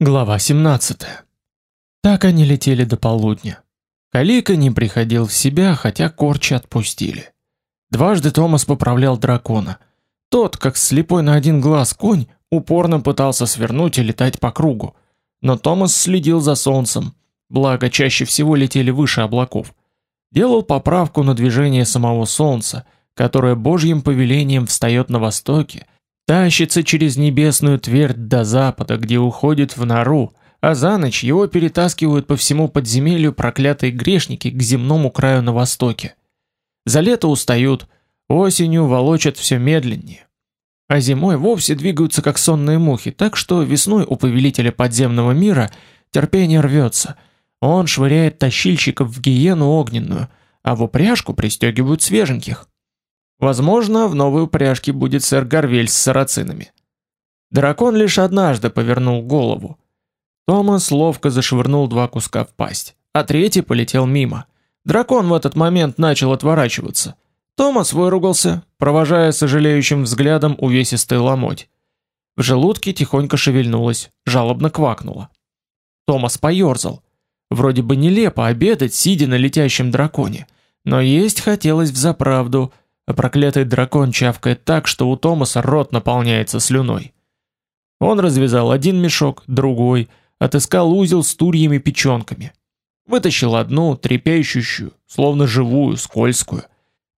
Глава 17. Так они летели до полудня. Калика не приходил в себя, хотя корчи отпустили. Дважды Томас поправлял дракона. Тот, как слепой на один глаз конь, упорно пытался свернуть и летать по кругу. Но Томас следил за солнцем, благо чаще всего летели выше облаков. Делал поправку на движение самого солнца, которое божьим повелением встает на востоке, тащится через небесную твердь до запада, где уходит в нору, а за ночь его перетаскивают по всему подземелью проклятые грешники к земному краю на востоке. За лето устают, осенью волочат все медленнее. А зимой вовсе двигаются как сонные мухи, так что весной у повелителя подземного мира терпение рвется. Он швыряет тащильщиков в гиену огненную, а в упряжку пристегивают свеженьких. Возможно, в новой упряжке будет сэр Гарвель с сарацинами. Дракон лишь однажды повернул голову. Томас ловко зашвырнул два куска в пасть, а третий полетел мимо. Дракон в этот момент начал отворачиваться. Томас выругался, провожая сожалеющим взглядом увесистый ломоть. В желудке тихонько шевельнулось, жалобно квакнуло. Томас поерзал. Вроде бы нелепо обедать, сидя на летящем драконе, но есть хотелось взаправду – а проклятый дракон чавкает так, что у Томаса рот наполняется слюной. Он развязал один мешок, другой, отыскал узел с турьями печенками. Вытащил одну, трепещущую, словно живую, скользкую.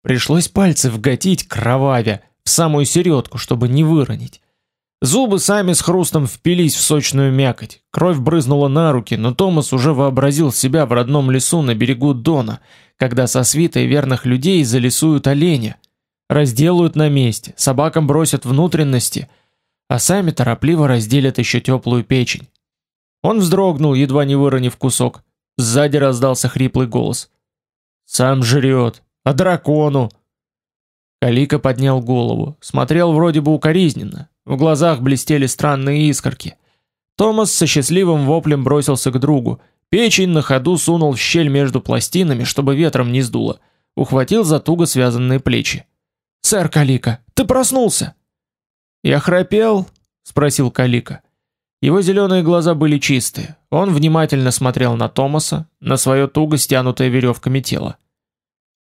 Пришлось пальцы вгатить кровавя в самую середку, чтобы не выронить. Зубы сами с хрустом впились в сочную мякоть. Кровь брызнула на руки, но Томас уже вообразил себя в родном лесу на берегу Дона, когда со свитой верных людей залесуют оленя, разделают на месте, собакам бросят внутренности, а сами торопливо разделят еще теплую печень. Он вздрогнул, едва не выронив кусок. Сзади раздался хриплый голос. «Сам жрет, а дракону?» Калика поднял голову, смотрел вроде бы укоризненно, в глазах блестели странные искорки. Томас со счастливым воплем бросился к другу. Печень на ходу сунул в щель между пластинами, чтобы ветром не сдуло. Ухватил за туго связанные плечи. «Сэр Калика, ты проснулся!» «Я храпел?» — спросил Калика. Его зеленые глаза были чистые. Он внимательно смотрел на Томаса, на свое туго стянутое веревками тело.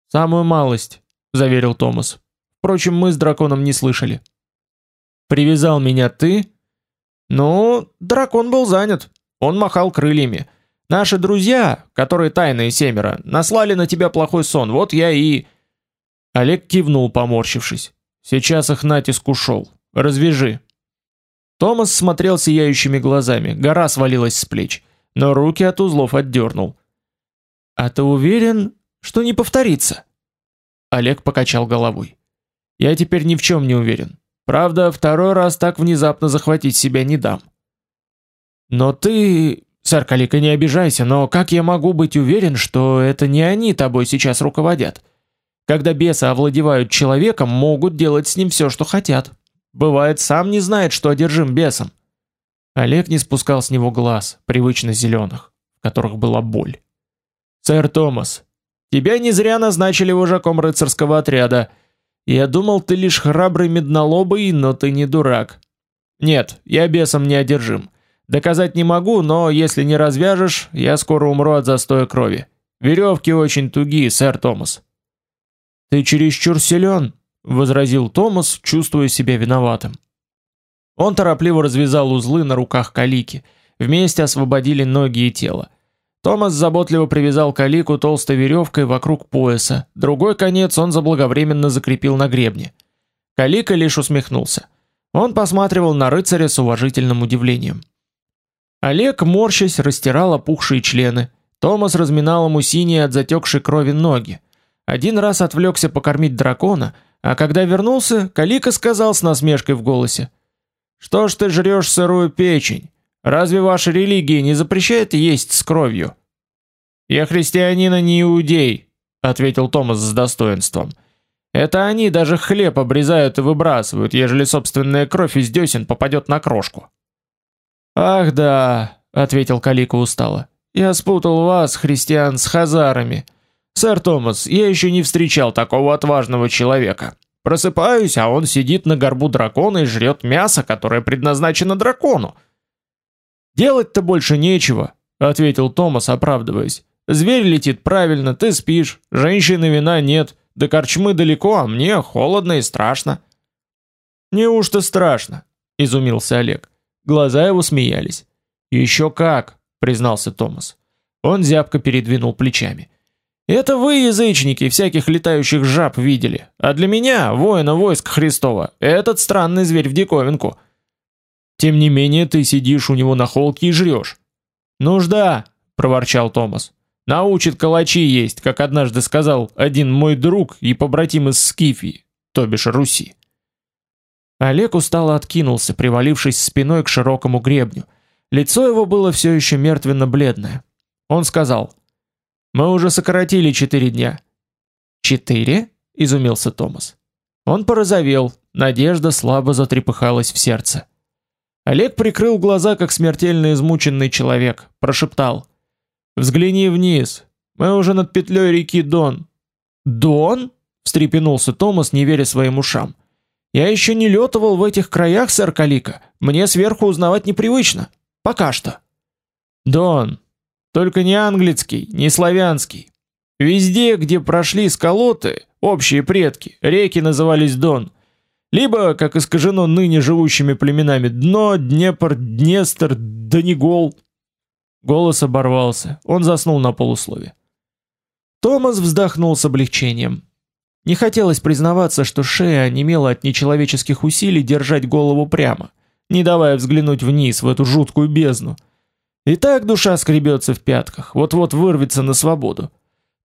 «Самую малость», — заверил Томас. Впрочем, мы с драконом не слышали. Привязал меня ты? Ну, дракон был занят. Он махал крыльями. Наши друзья, которые тайные семеро, наслали на тебя плохой сон. Вот я и Олег кивнул, поморщившись. Сейчас их натиск ушел. Развяжи. Томас смотрел сияющими глазами. Гора свалилась с плеч, но руки от узлов отдернул. А ты уверен, что не повторится? Олег покачал головой. Я теперь ни в чем не уверен. Правда, второй раз так внезапно захватить себя не дам. Но ты, сэр Калика, не обижайся, но как я могу быть уверен, что это не они тобой сейчас руководят? Когда бесы овладевают человеком, могут делать с ним все, что хотят. Бывает, сам не знает, что одержим бесом. Олег не спускал с него глаз, привычно зеленых, в которых была боль. Сэр Томас, тебя не зря назначили вожаком рыцарского отряда. Я думал, ты лишь храбрый меднолобый, но ты не дурак. Нет, я бесом не одержим. Доказать не могу, но если не развяжешь, я скоро умру от застоя крови. Веревки очень тугие, сэр Томас. Ты чересчур силен, возразил Томас, чувствуя себя виноватым. Он торопливо развязал узлы на руках Калики. Вместе освободили ноги и тело. Томас заботливо привязал калику толстой веревкой вокруг пояса, другой конец он заблаговременно закрепил на гребне. Калика лишь усмехнулся. Он посматривал на рыцаря с уважительным удивлением. Олег, морщась, растирал опухшие члены. Томас разминал ему синие от затекшей крови ноги. Один раз отвлекся покормить дракона, а когда вернулся, Калика сказал с насмешкой в голосе: "Что ж ты жрешь сырую печень? Разве ваша религия не запрещает есть с кровью? Я христианин, а не иудей, ответил Томас с достоинством. Это они даже хлеб обрезают и выбрасывают, ежели собственная кровь из десен попадет на крошку. Ах да, ответил Калика устало. Я спутал вас, христиан, с хазарами. Сэр Томас, я еще не встречал такого отважного человека. Просыпаюсь, а он сидит на горбу дракона и жрет мясо, которое предназначено дракону. Делать-то больше нечего, ответил Томас, оправдываясь. Зверь летит правильно, ты спишь, женщины вина нет, до корчмы далеко, а мне холодно и страшно. Неужто страшно? изумился Олег. Глаза его смеялись. Еще как, признался Томас. Он зябко передвинул плечами. Это вы, язычники, всяких летающих жаб видели, а для меня, воина войск Христова, этот странный зверь в диковинку. Тем не менее, ты сидишь у него на холке и жрешь. Нужда, проворчал Томас. Научит калачи есть, как однажды сказал один мой друг и побратим из Скифии, то бишь Руси. Олег устало откинулся, привалившись спиной к широкому гребню. Лицо его было все еще мертвенно-бледное. Он сказал: "Мы уже сократили четыре дня". "Четыре?" изумился Томас. Он порозовел, надежда слабо затрепыхалась в сердце. Олег прикрыл глаза, как смертельно измученный человек, прошептал: "Взгляни вниз. Мы уже над петлей реки Дон". "Дон?" встрепенулся Томас, не веря своим ушам. "Я еще не летывал в этих краях, сэр Калика. Мне сверху узнавать непривычно. Пока что". "Дон, только не английский, не славянский. Везде, где прошли сколоты, общие предки, реки назывались Дон. Либо, как искажено ныне живущими племенами, Дно, Днепр, Днестр, Донегол. Голос оборвался. Он заснул на полуслове. Томас вздохнул с облегчением. Не хотелось признаваться, что шея онемела от нечеловеческих усилий держать голову прямо, не давая взглянуть вниз в эту жуткую бездну. И так душа скребется в пятках, вот-вот вырвется на свободу.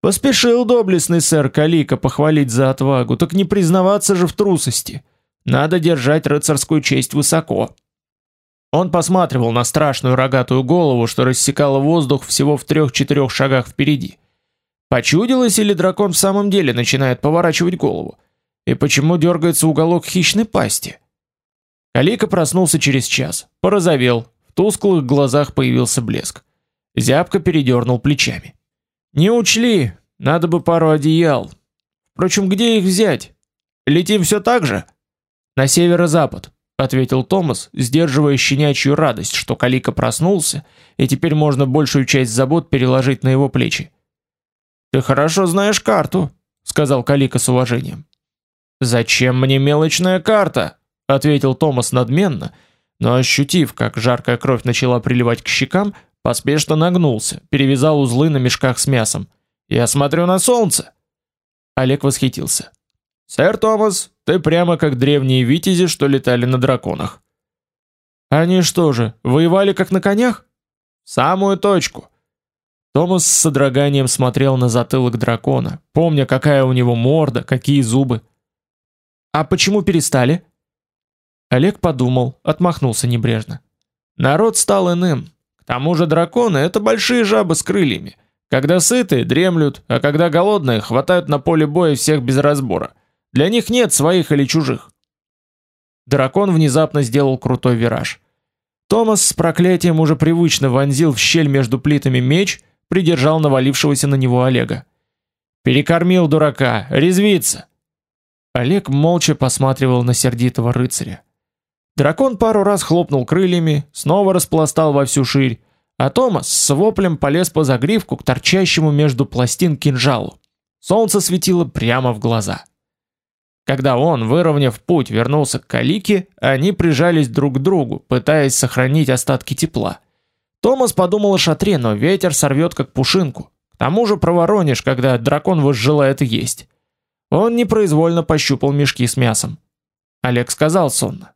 Поспешил доблестный сэр Калика похвалить за отвагу, так не признаваться же в трусости. Надо держать рыцарскую честь высоко. Он посматривал на страшную рогатую голову, что рассекала воздух всего в трех-четырех шагах впереди. Почудилось или дракон в самом деле начинает поворачивать голову? И почему дергается уголок хищной пасти? Калика проснулся через час, порозовел, тусклых глазах появился блеск. Зябко передернул плечами. Не учли, надо бы пару одеял. Впрочем, где их взять? Летим все так же? На северо-запад, ответил Томас, сдерживая щенячью радость, что Калика проснулся, и теперь можно большую часть забот переложить на его плечи. Ты хорошо знаешь карту, сказал Калика с уважением. Зачем мне мелочная карта? ответил Томас надменно но ощутив, как жаркая кровь начала приливать к щекам, поспешно нагнулся, перевязал узлы на мешках с мясом. Я смотрю на солнце. Олег восхитился. Сэр Томас, ты прямо как древние витязи, что летали на драконах. Они что же, воевали как на конях? Самую точку. Томас с содроганием смотрел на затылок дракона, помня, какая у него морда, какие зубы. А почему перестали? Олег подумал, отмахнулся небрежно. Народ стал иным. К тому же драконы это большие жабы с крыльями. Когда сытые дремлют, а когда голодные хватают на поле боя всех без разбора. Для них нет своих или чужих. Дракон внезапно сделал крутой вираж. Томас с проклятием уже привычно вонзил в щель между плитами меч, придержал навалившегося на него Олега. Перекормил дурака, резвится. Олег молча посматривал на сердитого рыцаря. Дракон пару раз хлопнул крыльями, снова распластал во всю ширь, а Томас с воплем полез по загривку к торчащему между пластин кинжалу. Солнце светило прямо в глаза. Когда он, выровняв путь, вернулся к Калике, они прижались друг к другу, пытаясь сохранить остатки тепла. Томас подумал о шатре, но ветер сорвет как пушинку. К тому же проворонишь, когда дракон возжелает есть. Он непроизвольно пощупал мешки с мясом. Олег сказал сонно: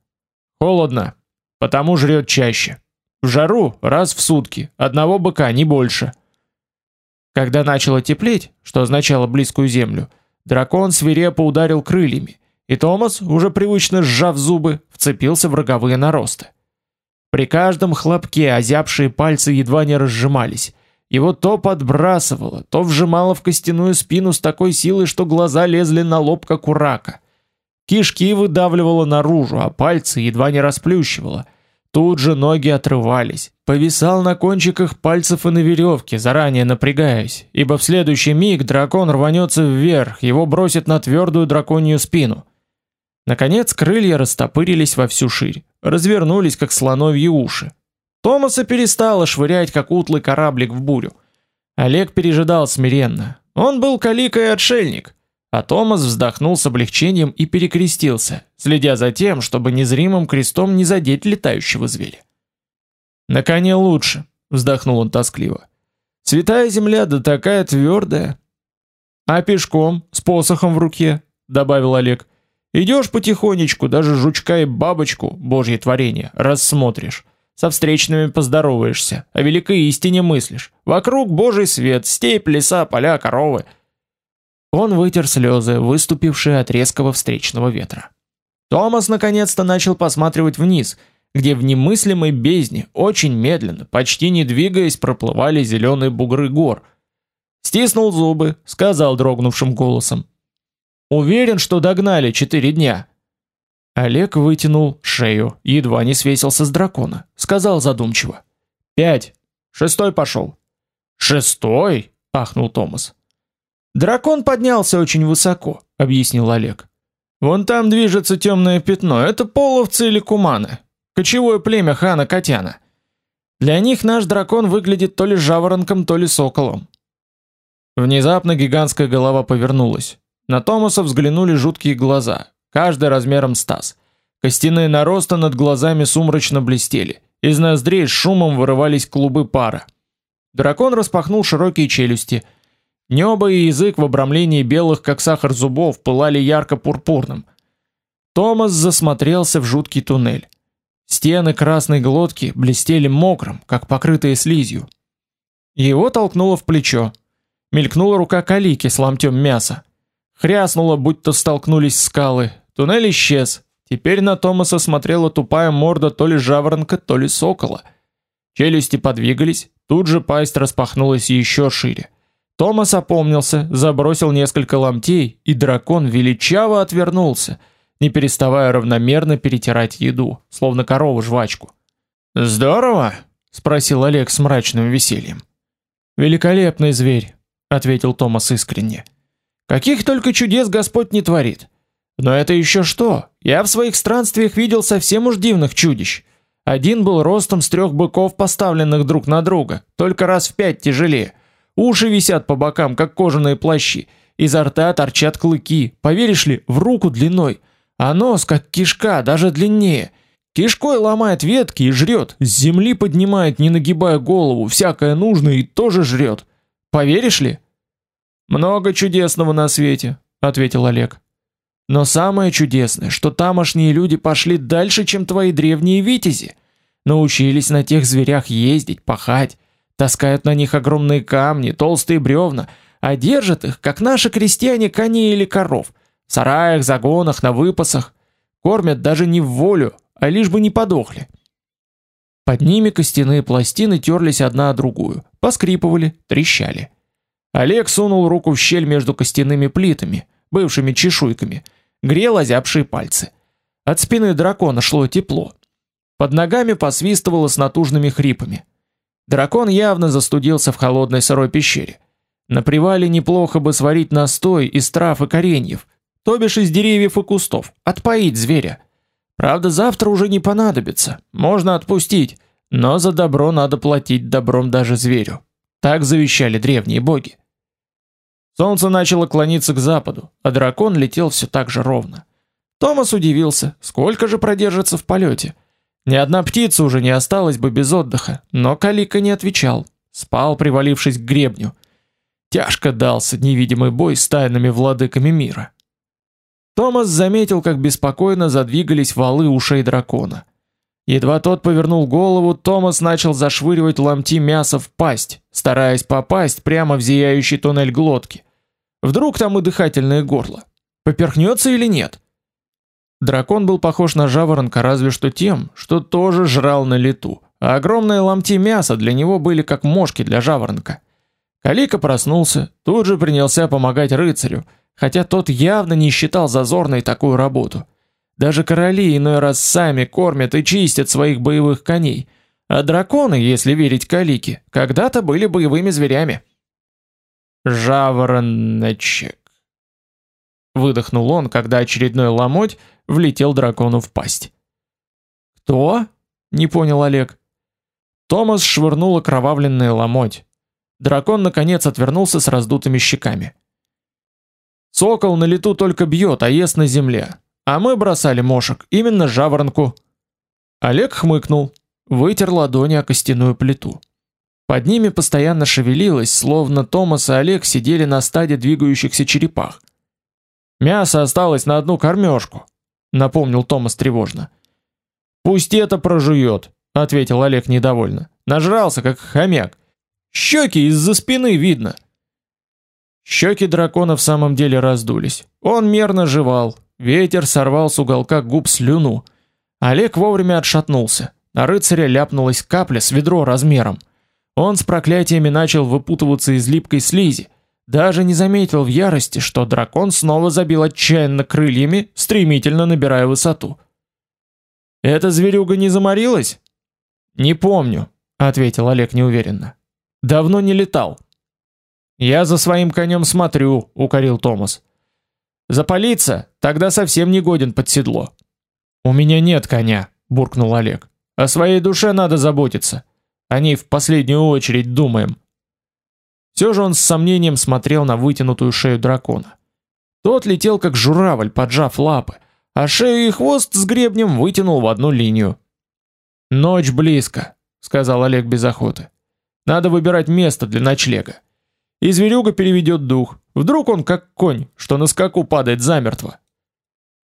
Холодно, потому жрет чаще. В жару раз в сутки, одного быка не больше. Когда начало теплеть, что означало близкую землю, дракон свирепо ударил крыльями, и Томас, уже привычно сжав зубы, вцепился в роговые наросты. При каждом хлопке озябшие пальцы едва не разжимались. Его то подбрасывало, то вжимало в костяную спину с такой силой, что глаза лезли на лоб как у рака. Кишки выдавливало наружу, а пальцы едва не расплющивало. Тут же ноги отрывались. Повисал на кончиках пальцев и на веревке, заранее напрягаясь, ибо в следующий миг дракон рванется вверх, его бросит на твердую драконью спину. Наконец крылья растопырились во всю ширь, развернулись как слоновьи уши. Томаса перестало швырять, как утлый кораблик в бурю. Олег пережидал смиренно. Он был калика отшельник. А Томас вздохнул с облегчением и перекрестился, следя за тем, чтобы незримым крестом не задеть летающего зверя. «На коне лучше», — вздохнул он тоскливо. «Святая земля да такая твердая». «А пешком, с посохом в руке», — добавил Олег. «Идешь потихонечку, даже жучка и бабочку, божье творение, рассмотришь. Со встречными поздороваешься, о великой истине мыслишь. Вокруг божий свет, степь, леса, поля, коровы». Он вытер слезы, выступившие от резкого встречного ветра. Томас наконец-то начал посматривать вниз, где в немыслимой бездне, очень медленно, почти не двигаясь, проплывали зеленые бугры гор. Стиснул зубы, сказал дрогнувшим голосом: "Уверен, что догнали четыре дня". Олег вытянул шею, едва не свесился с дракона, сказал задумчиво: "Пять. Шестой пошел». "Шестой?" ахнул Томас. Дракон поднялся очень высоко, объяснил Олег. Вон там движется темное пятно, это половцы или куманы. Кочевое племя хана Катяна. Для них наш дракон выглядит то ли жаворонком, то ли соколом. Внезапно гигантская голова повернулась. На Томаса взглянули жуткие глаза, каждый размером с таз. Костяные наросты над глазами сумрачно блестели. Из ноздрей с шумом вырывались клубы пара. Дракон распахнул широкие челюсти – Небо и язык в обрамлении белых, как сахар зубов, пылали ярко-пурпурным. Томас засмотрелся в жуткий туннель. Стены красной глотки блестели мокрым, как покрытые слизью. Его толкнуло в плечо. Мелькнула рука Калики с ломтем мяса. Хряснуло, будто столкнулись скалы. Туннель исчез. Теперь на Томаса смотрела тупая морда то ли жаворонка, то ли сокола. Челюсти подвигались, тут же пасть распахнулась еще шире. Томас опомнился, забросил несколько ломтей, и дракон величаво отвернулся, не переставая равномерно перетирать еду, словно корова жвачку. "Здорово?" спросил Олег с мрачным весельем. "Великолепный зверь", ответил Томас искренне. "Каких только чудес Господь не творит. Но это еще что? Я в своих странствиях видел совсем уж дивных чудищ. Один был ростом с трех быков, поставленных друг на друга, только раз в пять тяжелее. Уши висят по бокам, как кожаные плащи. Изо рта торчат клыки, поверишь ли, в руку длиной. А нос, как кишка, даже длиннее. Кишкой ломает ветки и жрет, с земли поднимает, не нагибая голову, всякое нужное и тоже жрет. Поверишь ли? Много чудесного на свете, ответил Олег. Но самое чудесное, что тамошние люди пошли дальше, чем твои древние витязи. Научились на тех зверях ездить, пахать, таскают на них огромные камни, толстые бревна, а держат их, как наши крестьяне, коней или коров, в сараях, загонах, на выпасах, кормят даже не в волю, а лишь бы не подохли. Под ними костяные пластины терлись одна о другую, поскрипывали, трещали. Олег сунул руку в щель между костяными плитами, бывшими чешуйками, грел озябшие пальцы. От спины дракона шло тепло. Под ногами посвистывало с натужными хрипами. Дракон явно застудился в холодной сырой пещере. На привале неплохо бы сварить настой из трав и кореньев, то бишь из деревьев и кустов, отпоить зверя. Правда, завтра уже не понадобится. Можно отпустить, но за добро надо платить добром даже зверю. Так завещали древние боги. Солнце начало клониться к западу, а дракон летел все так же ровно. Томас удивился, сколько же продержится в полете. Ни одна птица уже не осталась бы без отдыха, но Калика не отвечал, спал, привалившись к гребню. Тяжко дался невидимый бой с тайными владыками мира. Томас заметил, как беспокойно задвигались валы ушей дракона. Едва тот повернул голову, Томас начал зашвыривать ломти мяса в пасть, стараясь попасть прямо в зияющий туннель глотки. Вдруг там и дыхательное горло. Поперхнется или нет? Дракон был похож на жаворонка разве что тем, что тоже жрал на лету, а огромные ломти мяса для него были как мошки для жаворонка. Калика проснулся, тут же принялся помогать рыцарю, хотя тот явно не считал зазорной такую работу. Даже короли иной раз сами кормят и чистят своих боевых коней, а драконы, если верить Калике, когда-то были боевыми зверями. Жавороночек. Выдохнул он, когда очередной ломоть влетел дракону в пасть. «Кто?» — не понял Олег. Томас швырнул окровавленный ломоть. Дракон наконец отвернулся с раздутыми щеками. Сокол на лету только бьет, а ест на земле. А мы бросали мошек именно жаворонку. Олег хмыкнул, вытер ладони о костяную плиту. Под ними постоянно шевелилось, словно Томас и Олег сидели на стаде двигающихся черепах. Мясо осталось на одну кормежку, напомнил Томас тревожно. Пусть это прожует, ответил Олег недовольно. Нажрался как хомяк. Щеки из-за спины видно. Щеки дракона в самом деле раздулись. Он мерно жевал. Ветер сорвал с уголка губ слюну. Олег вовремя отшатнулся. На рыцаря ляпнулась капля с ведро размером. Он с проклятиями начал выпутываться из липкой слизи. Даже не заметил в ярости, что дракон снова забил отчаянно крыльями, стремительно набирая высоту. «Эта зверюга не заморилась?» «Не помню», — ответил Олег неуверенно. «Давно не летал». «Я за своим конем смотрю», — укорил Томас. «Запалиться? Тогда совсем не годен под седло». «У меня нет коня», — буркнул Олег. «О своей душе надо заботиться. О ней в последнюю очередь думаем». Все же он с сомнением смотрел на вытянутую шею дракона. Тот летел как журавль, поджав лапы, а шею и хвост с гребнем вытянул в одну линию. Ночь близко, сказал Олег без охоты. Надо выбирать место для ночлега. И зверюга переведет дух. Вдруг он как конь, что на скаку падает замертво.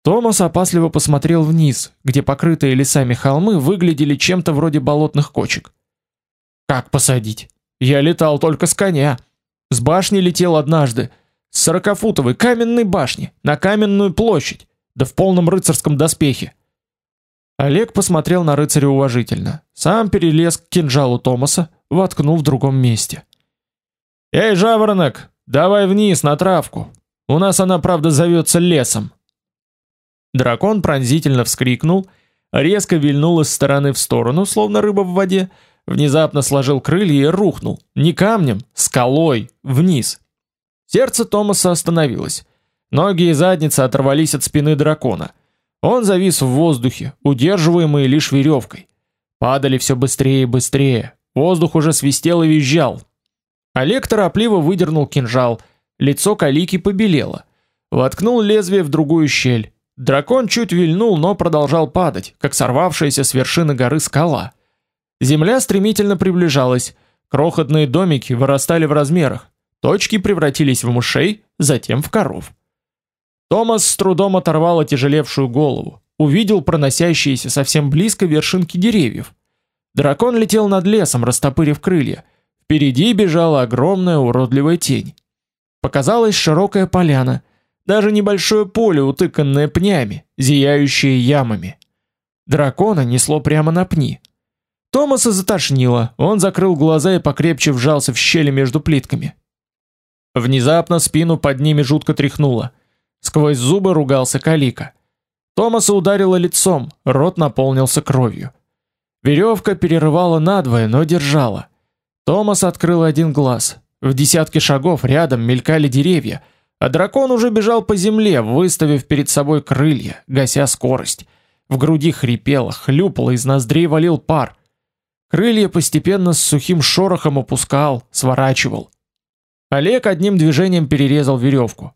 Томас опасливо посмотрел вниз, где покрытые лесами холмы выглядели чем-то вроде болотных кочек. Как посадить? Я летал только с коня. С башни летел однажды, с сорокафутовой каменной башни на каменную площадь, да в полном рыцарском доспехе. Олег посмотрел на рыцаря уважительно. Сам перелез к кинжалу Томаса, воткнул в другом месте. Эй, жаворонок, давай вниз на травку. У нас она, правда, зовется лесом. Дракон пронзительно вскрикнул, резко вильнул из стороны в сторону, словно рыба в воде, внезапно сложил крылья и рухнул, не камнем, скалой, вниз. Сердце Томаса остановилось. Ноги и задница оторвались от спины дракона. Он завис в воздухе, удерживаемый лишь веревкой. Падали все быстрее и быстрее. Воздух уже свистел и визжал. Олег торопливо выдернул кинжал. Лицо Калики побелело. Воткнул лезвие в другую щель. Дракон чуть вильнул, но продолжал падать, как сорвавшаяся с вершины горы скала. Земля стремительно приближалась, крохотные домики вырастали в размерах, точки превратились в мышей, затем в коров. Томас с трудом оторвал отяжелевшую голову, увидел проносящиеся совсем близко вершинки деревьев. Дракон летел над лесом, растопырив крылья. Впереди бежала огромная уродливая тень. Показалась широкая поляна, даже небольшое поле, утыканное пнями, зияющее ямами. Дракона несло прямо на пни. Томаса затошнило, он закрыл глаза и покрепче вжался в щели между плитками. Внезапно спину под ними жутко тряхнуло. Сквозь зубы ругался Калика. Томаса ударило лицом, рот наполнился кровью. Веревка перерывала надвое, но держала. Томас открыл один глаз. В десятке шагов рядом мелькали деревья, а дракон уже бежал по земле, выставив перед собой крылья, гася скорость. В груди хрипело, хлюпало, из ноздрей валил пар. Крылья постепенно с сухим шорохом опускал, сворачивал. Олег одним движением перерезал веревку.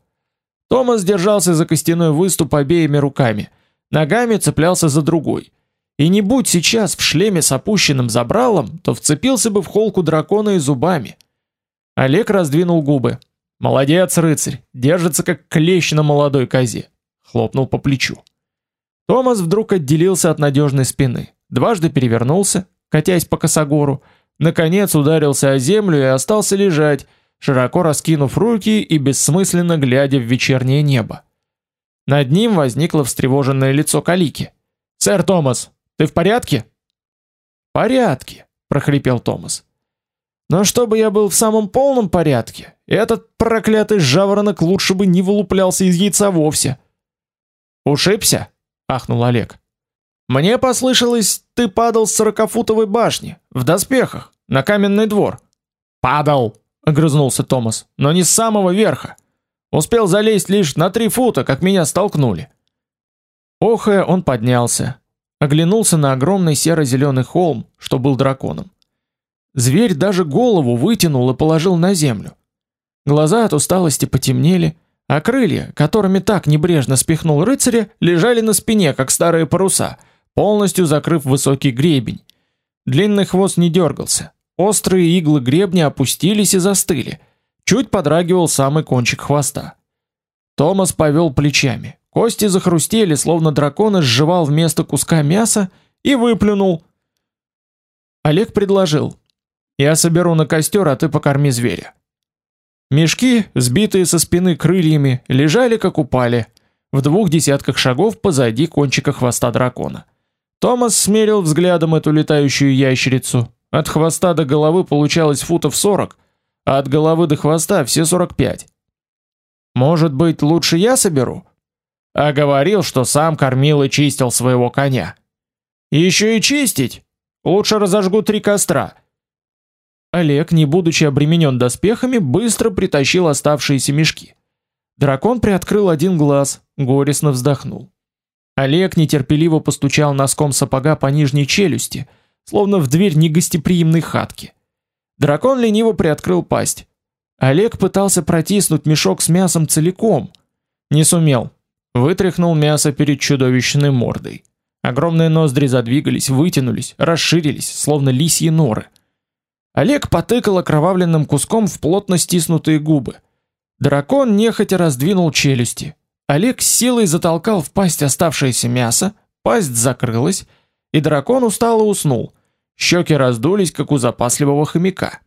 Томас держался за костяной выступ обеими руками, ногами цеплялся за другой. И не будь сейчас в шлеме с опущенным забралом, то вцепился бы в холку дракона и зубами. Олег раздвинул губы. Молодец, рыцарь, держится как клещ на молодой козе. Хлопнул по плечу. Томас вдруг отделился от надежной спины, дважды перевернулся, катясь по косогору, наконец ударился о землю и остался лежать, широко раскинув руки и бессмысленно глядя в вечернее небо. Над ним возникло встревоженное лицо Калики. "Сэр Томас, ты в порядке?" "В порядке", прохрипел Томас. "Но чтобы я был в самом полном порядке, этот проклятый жаворонок лучше бы не вылуплялся из яйца вовсе". "Ушибся?" ахнул Олег. Мне послышалось, ты падал с сорокафутовой башни в доспехах на каменный двор. Падал, огрызнулся Томас, но не с самого верха. Успел залезть лишь на три фута, как меня столкнули. Охая, он поднялся, оглянулся на огромный серо зеленый холм, что был драконом. Зверь даже голову вытянул и положил на землю. Глаза от усталости потемнели, а крылья, которыми так небрежно спихнул рыцаря, лежали на спине, как старые паруса, полностью закрыв высокий гребень. Длинный хвост не дергался. Острые иглы гребня опустились и застыли. Чуть подрагивал самый кончик хвоста. Томас повел плечами. Кости захрустели, словно дракон сживал вместо куска мяса и выплюнул. Олег предложил: "Я соберу на костер, а ты покорми зверя". Мешки, сбитые со спины крыльями, лежали как упали, в двух десятках шагов позади кончика хвоста дракона. Томас смерил взглядом эту летающую ящерицу. От хвоста до головы получалось футов 40, а от головы до хвоста все 45. Может быть, лучше я соберу? А говорил, что сам кормил и чистил своего коня. Еще и чистить? Лучше разожгу три костра. Олег, не будучи обременен доспехами, быстро притащил оставшиеся мешки. Дракон приоткрыл один глаз, горестно вздохнул. Олег нетерпеливо постучал носком сапога по нижней челюсти, словно в дверь негостеприимной хатки. Дракон лениво приоткрыл пасть. Олег пытался протиснуть мешок с мясом целиком, не сумел. Вытряхнул мясо перед чудовищной мордой. Огромные ноздри задвигались, вытянулись, расширились, словно лисьи норы. Олег потыкал окровавленным куском в плотно стиснутые губы. Дракон нехотя раздвинул челюсти. Олег силой затолкал в пасть оставшееся мясо, пасть закрылась, и дракон устало уснул. Щеки раздулись, как у запасливого хомяка.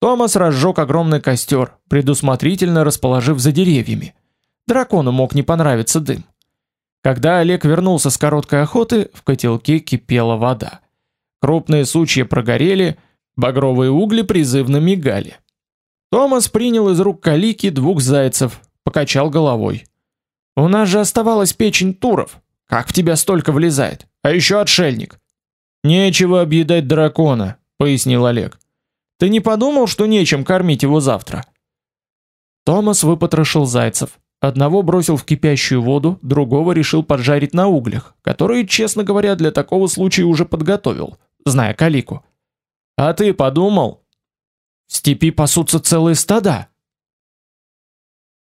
Томас разжег огромный костер, предусмотрительно расположив за деревьями. Дракону мог не понравиться дым. Когда Олег вернулся с короткой охоты, в котелке кипела вода. Крупные сучья прогорели, Багровые угли призывно мигали. Томас принял из рук Калики двух зайцев, покачал головой. У нас же оставалась печень туров. Как в тебя столько влезает? А еще отшельник. Нечего объедать дракона, пояснил Олег. Ты не подумал, что нечем кормить его завтра? Томас выпотрошил зайцев. Одного бросил в кипящую воду, другого решил поджарить на углях, которые, честно говоря, для такого случая уже подготовил, зная Калику. А ты подумал? В степи пасутся целые стада.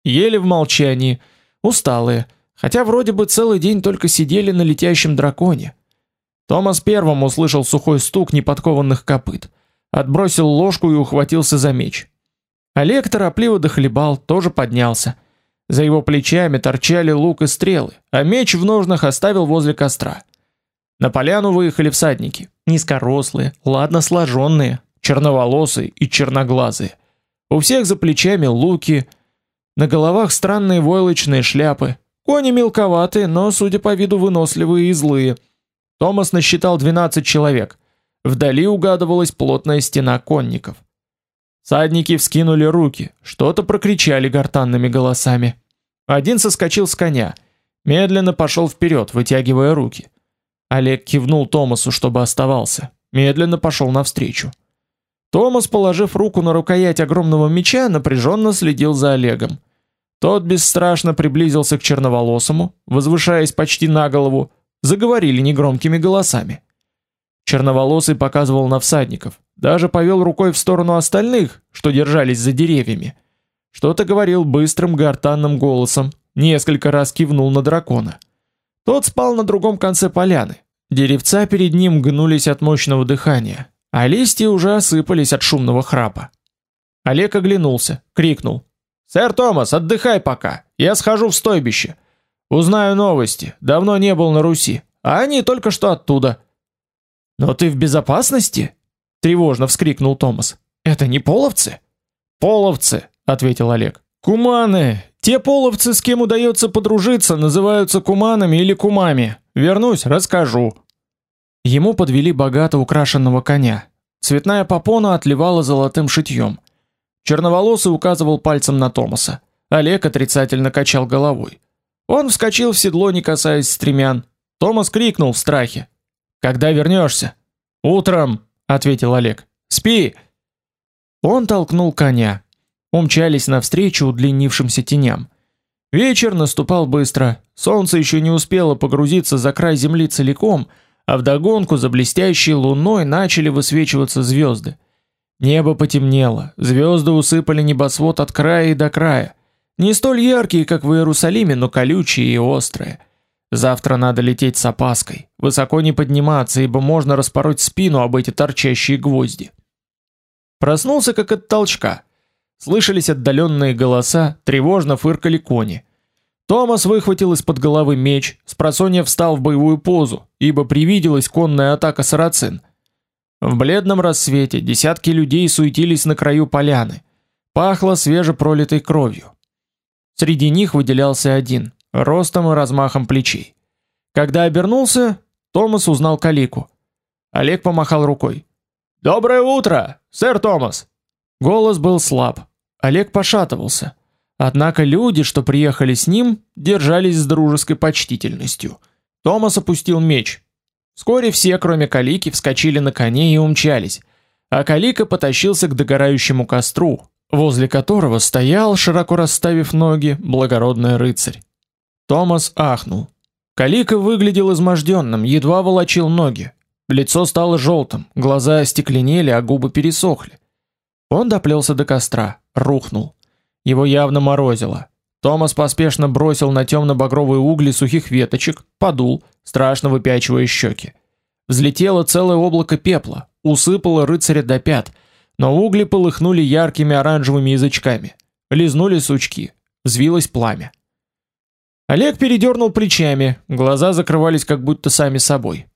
Ели в молчании, усталые, хотя вроде бы целый день только сидели на летящем драконе. Томас первым услышал сухой стук неподкованных копыт, отбросил ложку и ухватился за меч. Олег торопливо дохлебал, тоже поднялся. За его плечами торчали лук и стрелы, а меч в ножнах оставил возле костра. На поляну выехали всадники, низкорослые, ладно сложенные, черноволосые и черноглазые. У всех за плечами луки, на головах странные войлочные шляпы. Кони мелковатые, но, судя по виду, выносливые и злые. Томас насчитал 12 человек. Вдали угадывалась плотная стена конников. Садники вскинули руки, что-то прокричали гортанными голосами. Один соскочил с коня, медленно пошел вперед, вытягивая руки. Олег кивнул Томасу, чтобы оставался. Медленно пошел навстречу. Томас, положив руку на рукоять огромного меча, напряженно следил за Олегом. Тот бесстрашно приблизился к черноволосому, возвышаясь почти на голову, заговорили негромкими голосами. Черноволосый показывал на всадников, даже повел рукой в сторону остальных, что держались за деревьями. Что-то говорил быстрым гортанным голосом, несколько раз кивнул на дракона. Тот спал на другом конце поляны. Деревца перед ним гнулись от мощного дыхания, а листья уже осыпались от шумного храпа. Олег оглянулся, крикнул: "Сэр Томас, отдыхай пока. Я схожу в стойбище. Узнаю новости. Давно не был на Руси, а они только что оттуда". "Но ты в безопасности?" тревожно вскрикнул Томас. "Это не половцы?" "Половцы", ответил Олег. "Куманы, те половцы, с кем удается подружиться, называются куманами или кумами. Вернусь, расскажу. Ему подвели богато украшенного коня. Цветная попона отливала золотым шитьем. Черноволосый указывал пальцем на Томаса. Олег отрицательно качал головой. Он вскочил в седло, не касаясь стремян. Томас крикнул в страхе: "Когда вернешься?" "Утром", ответил Олег. "Спи". Он толкнул коня умчались навстречу удлинившимся теням. Вечер наступал быстро. Солнце еще не успело погрузиться за край земли целиком, а вдогонку за блестящей луной начали высвечиваться звезды. Небо потемнело, звезды усыпали небосвод от края и до края. Не столь яркие, как в Иерусалиме, но колючие и острые. Завтра надо лететь с опаской, высоко не подниматься, ибо можно распороть спину об эти торчащие гвозди. Проснулся как от толчка. Слышались отдаленные голоса, тревожно фыркали кони. Томас выхватил из-под головы меч, спросонья встал в боевую позу, ибо привиделась конная атака сарацин. В бледном рассвете десятки людей суетились на краю поляны. Пахло свежепролитой кровью. Среди них выделялся один, ростом и размахом плечей. Когда обернулся, Томас узнал Калику. Олег помахал рукой. Доброе утро, сэр Томас. Голос был слаб. Олег пошатывался. Однако люди, что приехали с ним, держались с дружеской почтительностью. Томас опустил меч. Вскоре все, кроме Калики, вскочили на коней и умчались, а Калика потащился к догорающему костру, возле которого стоял, широко расставив ноги, благородный рыцарь. Томас ахнул. Калика выглядел изможденным, едва волочил ноги. Лицо стало желтым, глаза остекленели, а губы пересохли. Он доплелся до костра, рухнул. Его явно морозило. Томас поспешно бросил на темно-багровые угли сухих веточек, подул, страшно выпячивая щеки. Взлетело целое облако пепла, усыпало рыцаря до пят, но угли полыхнули яркими оранжевыми язычками. Лизнули сучки, взвилось пламя. Олег передернул плечами, глаза закрывались как будто сами собой.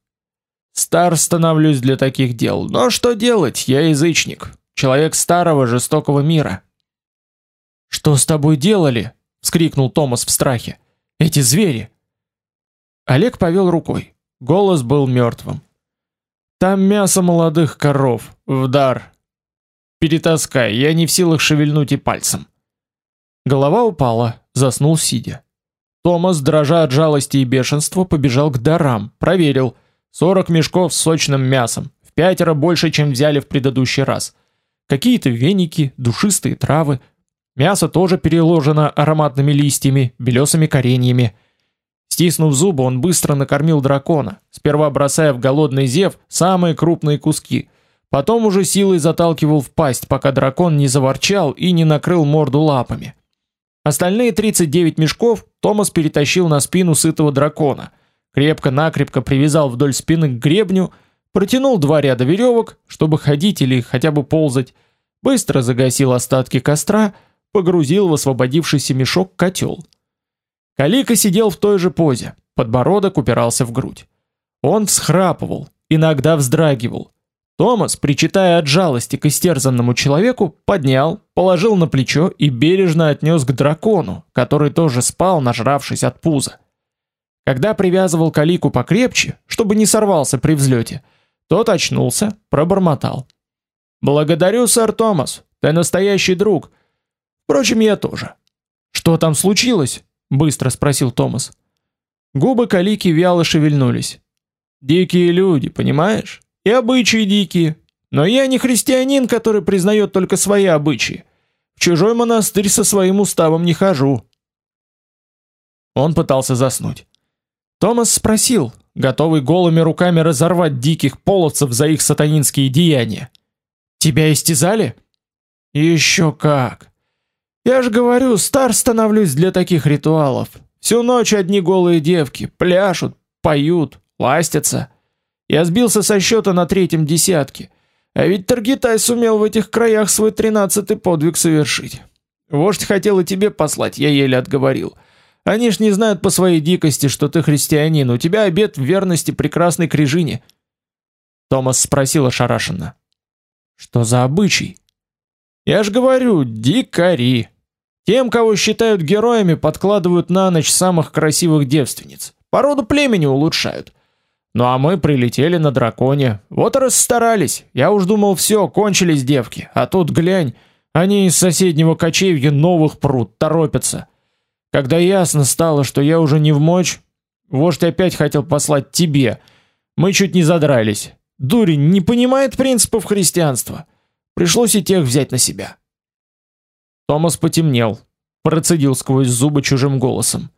Стар становлюсь для таких дел, но что делать, я язычник, человек старого жестокого мира. Что с тобой делали? Вскрикнул Томас в страхе. Эти звери. Олег повел рукой. Голос был мертвым. Там мясо молодых коров, в дар. Перетаскай, я не в силах шевельнуть и пальцем. Голова упала, заснул сидя. Томас, дрожа от жалости и бешенства, побежал к дарам, проверил. сорок мешков с сочным мясом, в пятеро больше, чем взяли в предыдущий раз. Какие-то веники, душистые травы, Мясо тоже переложено ароматными листьями, белесыми кореньями. Стиснув зубы, он быстро накормил дракона, сперва бросая в голодный зев самые крупные куски, потом уже силой заталкивал в пасть, пока дракон не заворчал и не накрыл морду лапами. Остальные 39 мешков Томас перетащил на спину сытого дракона, крепко-накрепко привязал вдоль спины к гребню, протянул два ряда веревок, чтобы ходить или хотя бы ползать, быстро загасил остатки костра, погрузил в освободившийся мешок котел. Калика сидел в той же позе, подбородок упирался в грудь. Он всхрапывал, иногда вздрагивал. Томас, причитая от жалости к истерзанному человеку, поднял, положил на плечо и бережно отнес к дракону, который тоже спал, нажравшись от пуза. Когда привязывал Калику покрепче, чтобы не сорвался при взлете, тот очнулся, пробормотал: "Благодарю, сэр Томас. Ты настоящий друг. Впрочем, я тоже. Что там случилось? быстро спросил Томас. Губы Калики вяло шевельнулись. Дикие люди, понимаешь? И обычаи дикие. Но я не христианин, который признает только свои обычаи. В чужой монастырь со своим уставом не хожу. Он пытался заснуть. Томас спросил, готовый голыми руками разорвать диких половцев за их сатанинские деяния: "Тебя истязали?" Еще как. Я же говорю, стар становлюсь для таких ритуалов. Всю ночь одни голые девки пляшут, поют, ластятся. Я сбился со счета на третьем десятке. А ведь Таргитай сумел в этих краях свой тринадцатый подвиг совершить. Вождь хотел и тебе послать, я еле отговорил. Они ж не знают по своей дикости, что ты христианин, у тебя обет верности прекрасной крижине. Томас спросил ошарашенно. Что за обычай? Я ж говорю, дикари. Тем, кого считают героями, подкладывают на ночь самых красивых девственниц. Породу племени улучшают. Ну а мы прилетели на драконе. Вот и расстарались. Я уж думал, все, кончились девки. А тут глянь, они из соседнего кочевья новых пруд торопятся. Когда ясно стало, что я уже не в мочь, вождь опять хотел послать тебе. Мы чуть не задрались. Дурень не понимает принципов христианства. Пришлось и тех взять на себя. Томас потемнел, процедил сквозь зубы чужим голосом: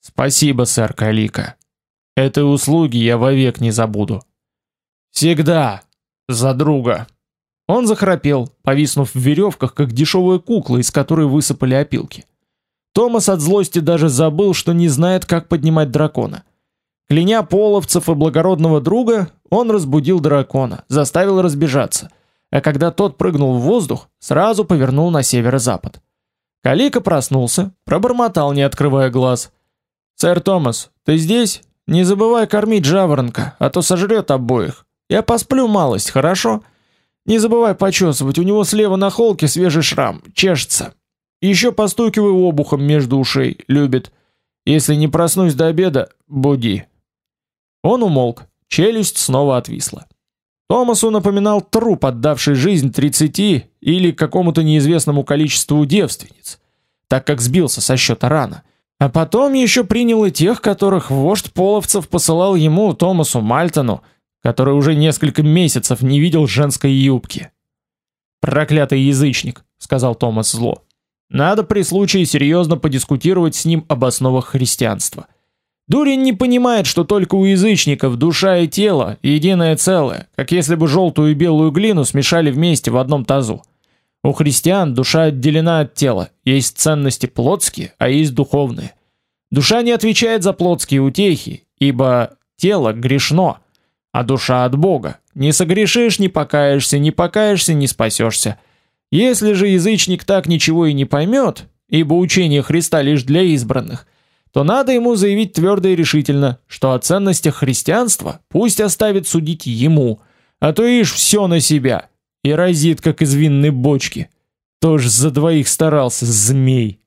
"Спасибо, сэр Калика. Этой услуги я вовек не забуду. Всегда за друга. Он захрапел, повиснув в веревках, как дешевая кукла, из которой высыпали опилки. Томас от злости даже забыл, что не знает, как поднимать дракона. Кляня половцев и благородного друга, он разбудил дракона, заставил разбежаться, а когда тот прыгнул в воздух, сразу повернул на северо-запад. Калика проснулся, пробормотал, не открывая глаз. «Сэр Томас, ты здесь? Не забывай кормить жаворонка, а то сожрет обоих. Я посплю малость, хорошо? Не забывай почесывать, у него слева на холке свежий шрам, чешется. Еще постукивай обухом между ушей, любит. Если не проснусь до обеда, буди». Он умолк, челюсть снова отвисла. Томасу напоминал труп, отдавший жизнь тридцати или какому-то неизвестному количеству девственниц, так как сбился со счета рано. А потом еще принял и тех, которых вождь половцев посылал ему, Томасу Мальтону, который уже несколько месяцев не видел женской юбки. «Проклятый язычник», — сказал Томас зло. «Надо при случае серьезно подискутировать с ним об основах христианства». Дурень не понимает, что только у язычников душа и тело единое целое, как если бы желтую и белую глину смешали вместе в одном тазу. У христиан душа отделена от тела, есть ценности плотские, а есть духовные. Душа не отвечает за плотские утехи, ибо тело грешно, а душа от Бога. Не согрешишь, не покаешься, не покаешься, не спасешься. Если же язычник так ничего и не поймет, ибо учение Христа лишь для избранных – то надо ему заявить твердо и решительно, что о ценностях христианства пусть оставит судить ему, а то ишь все на себя и разит как из винной бочки. Тоже за двоих старался, змей.